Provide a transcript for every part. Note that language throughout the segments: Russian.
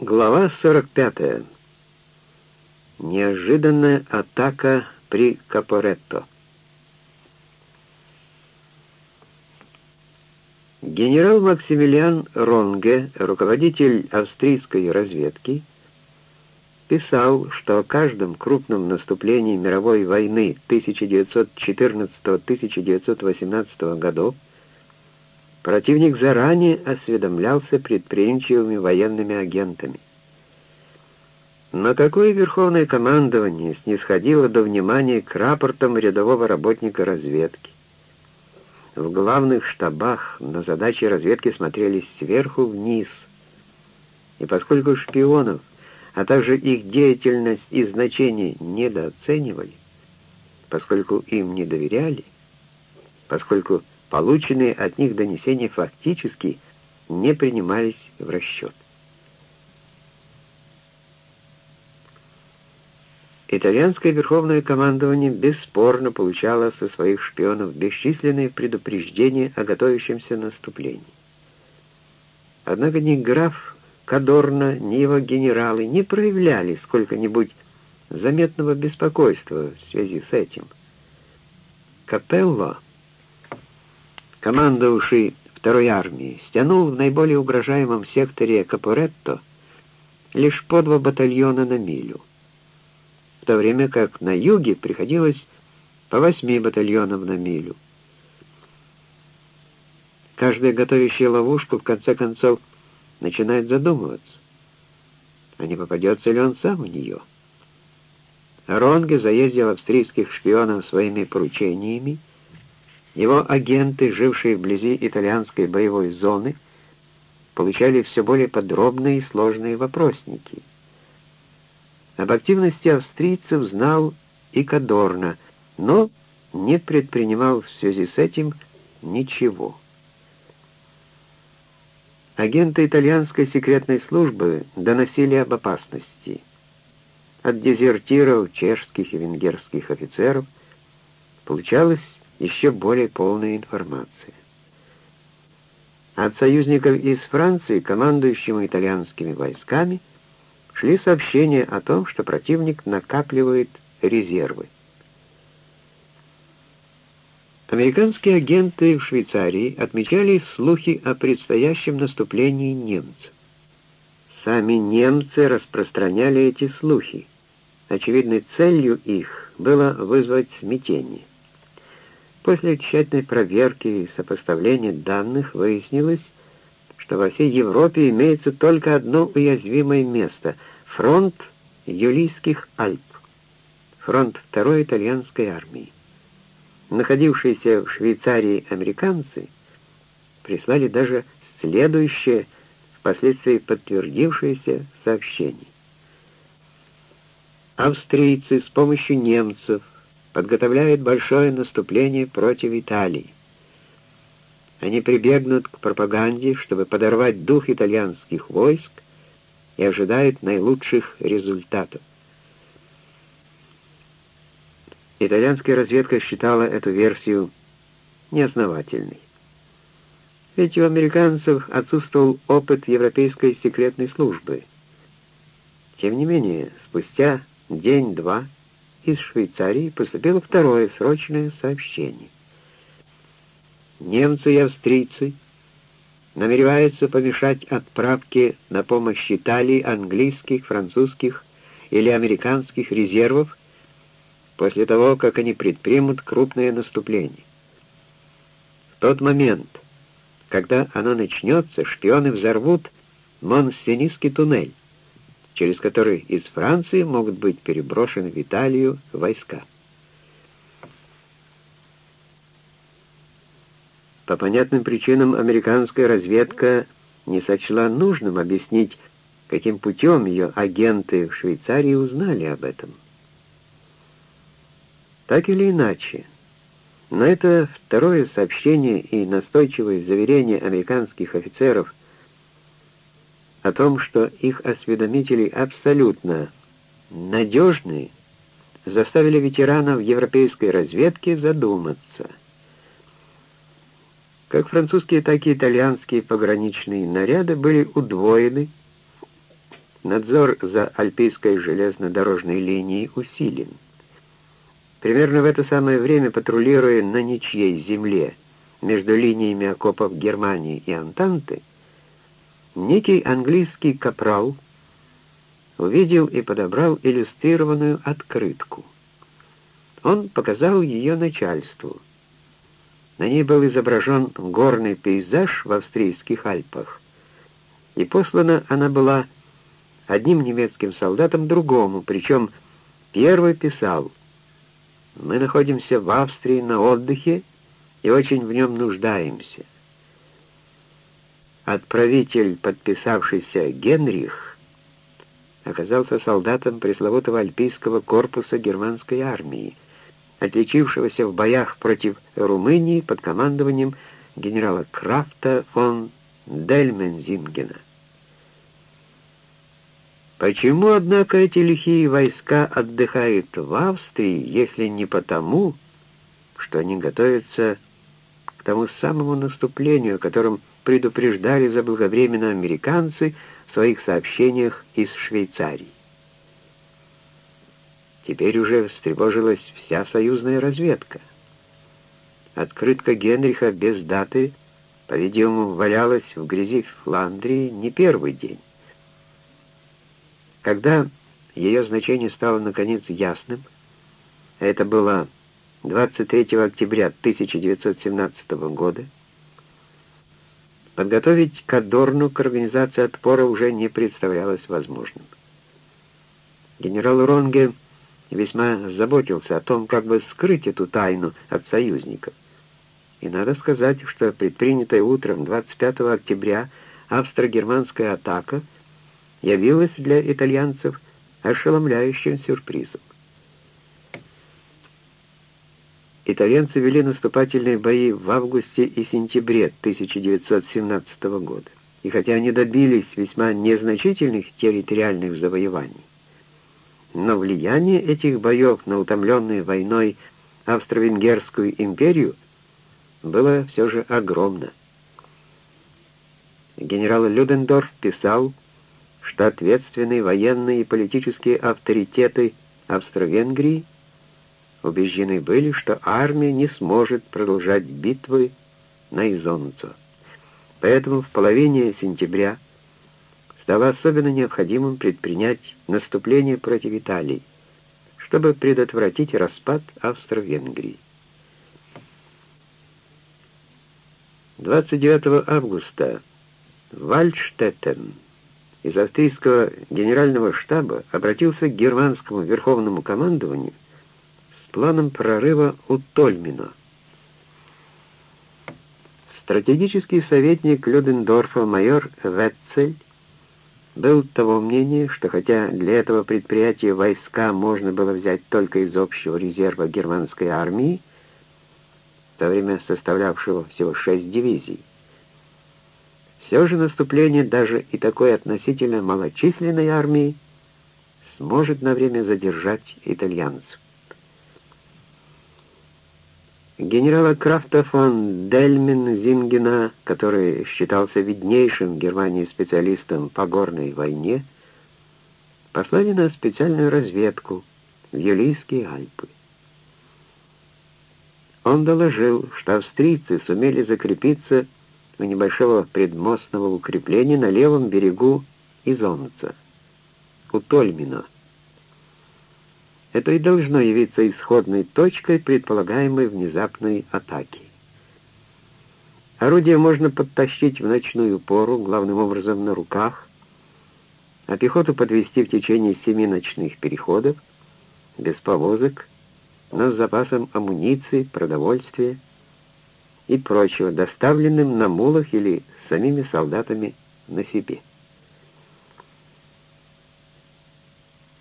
Глава 45. Неожиданная атака при Капоретто. Генерал Максимилиан Ронге, руководитель австрийской разведки, писал, что о каждом крупном наступлении мировой войны 1914-1918 годов Противник заранее осведомлялся предприимчивыми военными агентами. Но такое верховное командование снисходило до внимания к рапортам рядового работника разведки. В главных штабах на задачи разведки смотрели сверху вниз. И поскольку шпионов, а также их деятельность и значение недооценивали, поскольку им не доверяли, поскольку Полученные от них донесения фактически не принимались в расчет. Итальянское верховное командование бесспорно получало со своих шпионов бесчисленные предупреждения о готовящемся наступлении. Однако ни граф Кадорна, ни его генералы не проявляли сколько-нибудь заметного беспокойства в связи с этим. Капелло командовавший второй армией, стянул в наиболее угрожаемом секторе Капоретто лишь по два батальона на милю, в то время как на юге приходилось по восьми батальонам на милю. Каждая готовящая ловушку в конце концов начинает задумываться, а не попадется ли он сам в нее. Ронге заездил австрийских шпионов своими поручениями, его агенты, жившие вблизи итальянской боевой зоны, получали все более подробные и сложные вопросники. Об активности австрийцев знал и Кадорна, но не предпринимал в связи с этим ничего. Агенты итальянской секретной службы доносили об опасности. От дезертиров чешских и венгерских офицеров получалось еще более полная информация. От союзников из Франции, командующему итальянскими войсками, шли сообщения о том, что противник накапливает резервы. Американские агенты в Швейцарии отмечали слухи о предстоящем наступлении немцев. Сами немцы распространяли эти слухи. Очевидной целью их было вызвать смятение. После тщательной проверки и сопоставления данных выяснилось, что во всей Европе имеется только одно уязвимое место — фронт Юлийских Альп, фронт второй итальянской армии. Находившиеся в Швейцарии американцы прислали даже следующее, впоследствии подтвердившееся сообщение. Австрийцы с помощью немцев подготовляют большое наступление против Италии. Они прибегнут к пропаганде, чтобы подорвать дух итальянских войск и ожидают наилучших результатов. Итальянская разведка считала эту версию неосновательной. Ведь у американцев отсутствовал опыт европейской секретной службы. Тем не менее, спустя день-два из Швейцарии поступило второе срочное сообщение. Немцы и австрийцы намереваются помешать отправке на помощь Италии английских, французских или американских резервов после того, как они предпримут крупное наступление. В тот момент, когда оно начнется, шпионы взорвут Монсенийский туннель, через который из Франции могут быть переброшены в Италию войска. По понятным причинам американская разведка не сочла нужным объяснить, каким путем ее агенты в Швейцарии узнали об этом. Так или иначе, но это второе сообщение и настойчивое заверение американских офицеров о том, что их осведомители абсолютно надежны, заставили ветеранов европейской разведки задуматься. Как французские, так и итальянские пограничные наряды были удвоены, надзор за Альпийской железнодорожной линией усилен. Примерно в это самое время, патрулируя на ничьей земле между линиями окопов Германии и Антанты, некий английский капрал увидел и подобрал иллюстрированную открытку. Он показал ее начальству. На ней был изображен горный пейзаж в австрийских Альпах, и послана она была одним немецким солдатам другому, причем первый писал «Мы находимся в Австрии на отдыхе и очень в нем нуждаемся». Отправитель, подписавшийся Генрих, оказался солдатом пресловутого альпийского корпуса германской армии, отличившегося в боях против Румынии под командованием генерала Крафта фон Дельмензингена. Почему, однако, эти лихие войска отдыхают в Австрии, если не потому, что они готовятся к тому самому наступлению, о котором предупреждали заблаговременно американцы в своих сообщениях из Швейцарии? Теперь уже встревожилась вся союзная разведка. Открытка Генриха без даты, по-видимому, валялась в грязи Фландрии не первый день. Когда ее значение стало наконец ясным, это было 23 октября 1917 года, подготовить Кадорну к организации отпора уже не представлялось возможным. Генерал Ронге весьма заботился о том, как бы скрыть эту тайну от союзников. И надо сказать, что предпринятая утром 25 октября австро-германская атака — явилась для итальянцев ошеломляющим сюрпризом. Итальянцы вели наступательные бои в августе и сентябре 1917 года, и хотя они добились весьма незначительных территориальных завоеваний, но влияние этих боев на утомленную войной Австро-Венгерскую империю было все же огромно. Генерал Людендорф писал, что ответственные военные и политические авторитеты Австро-Венгрии убеждены были, что армия не сможет продолжать битвы на Изонцо. Поэтому в половине сентября стало особенно необходимым предпринять наступление против Италии, чтобы предотвратить распад Австро-Венгрии. 29 августа Вальдштеттен из австрийского генерального штаба обратился к германскому верховному командованию планом прорыва у Тольмино. Стратегический советник Людендорфа майор Ветцель был того мнения, что хотя для этого предприятия войска можно было взять только из общего резерва германской армии, в то время составлявшего всего шесть дивизий, все же наступление даже и такой относительно малочисленной армии сможет на время задержать итальянцев. Генерала Крафта фон Дельмин Зингена, который считался виднейшим в Германии специалистом по горной войне, послали на специальную разведку в Юлийские Альпы. Он доложил, что австрийцы сумели закрепиться у небольшого предмостного укрепления на левом берегу Изонца, у Тольмино. Это и должно явиться исходной точкой предполагаемой внезапной атаки. Орудие можно подтащить в ночную пору, главным образом на руках, а пехоту подвести в течение семи ночных переходов, без повозок, но с запасом амуниции, продовольствия, и прочего, доставленным на мулах или самими солдатами на себе.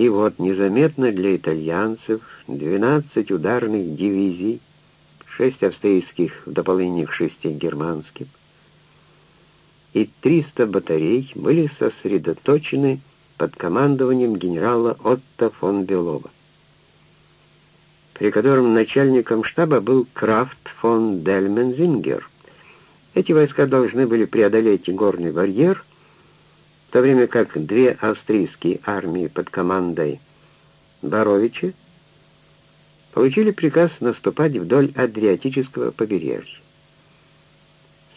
И вот незаметно для итальянцев 12 ударных дивизий, 6 австрийских в дополнение к 6 германским, и 300 батарей были сосредоточены под командованием генерала Отто фон Белова при котором начальником штаба был Крафт фон Дельмензингер. Эти войска должны были преодолеть горный барьер в то время как две австрийские армии под командой Боровича получили приказ наступать вдоль Адриатического побережья.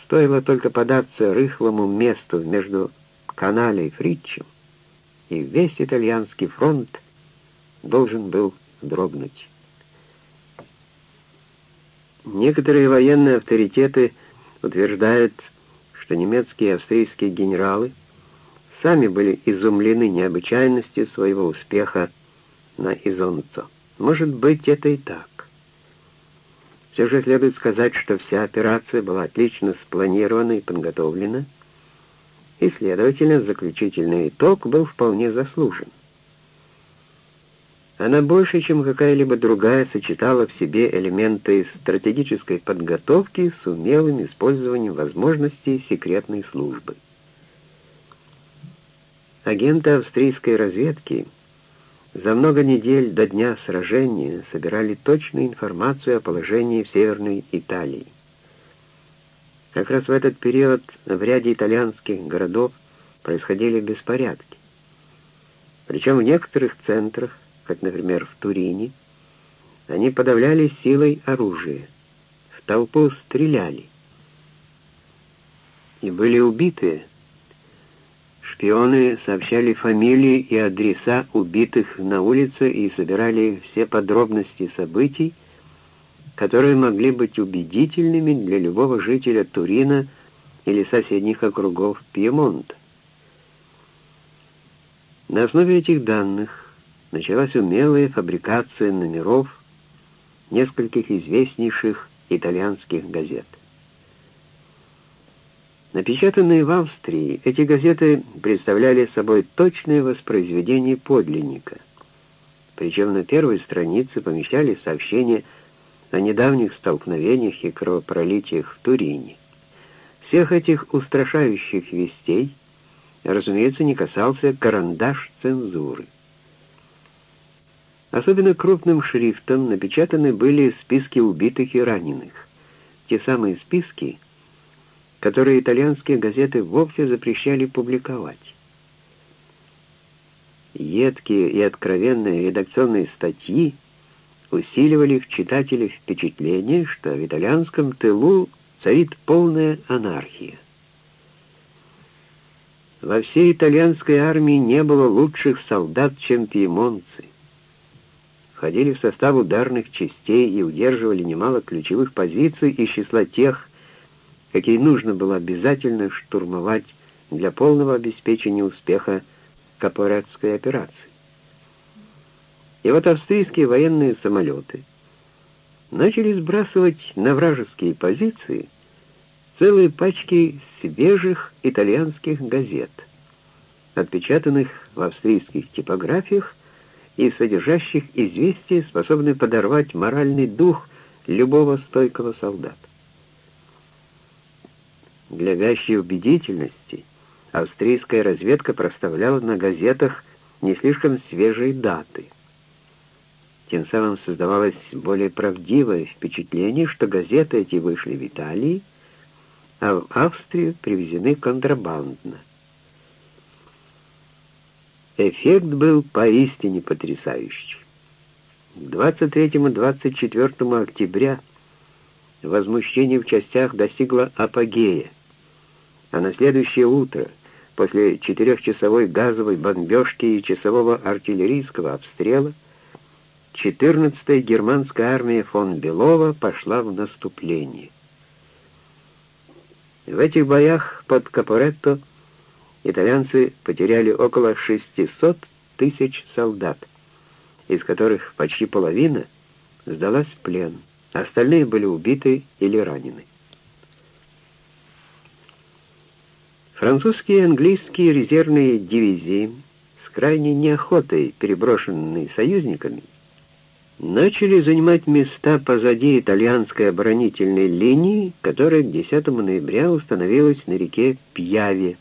Стоило только податься рыхлому месту между Канале и Фритчем, и весь итальянский фронт должен был дрогнуть. Некоторые военные авторитеты утверждают, что немецкие и австрийские генералы сами были изумлены необычайностью своего успеха на Изонцо. Может быть, это и так. Все же следует сказать, что вся операция была отлично спланирована и подготовлена, и, следовательно, заключительный итог был вполне заслужен. Она больше, чем какая-либо другая, сочетала в себе элементы стратегической подготовки с умелым использованием возможностей секретной службы. Агенты австрийской разведки за много недель до дня сражения собирали точную информацию о положении в Северной Италии. Как раз в этот период в ряде итальянских городов происходили беспорядки. Причем в некоторых центрах, как, например, в Турине, они подавляли силой оружие, в толпу стреляли. И были убиты. Шпионы сообщали фамилии и адреса убитых на улице и собирали все подробности событий, которые могли быть убедительными для любого жителя Турина или соседних округов Пьемонта. На основе этих данных началась умелая фабрикация номеров нескольких известнейших итальянских газет. Напечатанные в Австрии, эти газеты представляли собой точное воспроизведение подлинника, причем на первой странице помещали сообщения о недавних столкновениях и кровопролитиях в Турине. Всех этих устрашающих вестей, разумеется, не касался карандаш цензуры. Особенно крупным шрифтом напечатаны были списки убитых и раненых. Те самые списки, которые итальянские газеты вовсе запрещали публиковать. Едкие и откровенные редакционные статьи усиливали в читателе впечатление, что в итальянском тылу царит полная анархия. Во всей итальянской армии не было лучших солдат, чем пьемонцы. Входили в состав ударных частей и удерживали немало ключевых позиций из числа тех, какие нужно было обязательно штурмовать для полного обеспечения успеха Капоретской операции. И вот австрийские военные самолеты начали сбрасывать на вражеские позиции целые пачки свежих итальянских газет, отпечатанных в австрийских типографиях и содержащих известия, способные подорвать моральный дух любого стойкого солдата. Для вящей убедительности австрийская разведка проставляла на газетах не слишком свежие даты — тем самым создавалось более правдивое впечатление, что газеты эти вышли в Италии, а в Австрию привезены контрабандно. Эффект был поистине потрясающий. 23-24 октября возмущение в частях достигло апогея, а на следующее утро, после четырехчасовой газовой бомбежки и часового артиллерийского обстрела, 14-я германская армия фон Белова пошла в наступление. В этих боях под Капоретто итальянцы потеряли около 600 тысяч солдат, из которых почти половина сдалась в плен, остальные были убиты или ранены. Французские и английские резервные дивизии, с крайней неохотой переброшенные союзниками, начали занимать места позади итальянской оборонительной линии, которая к 10 ноября установилась на реке Пьяве,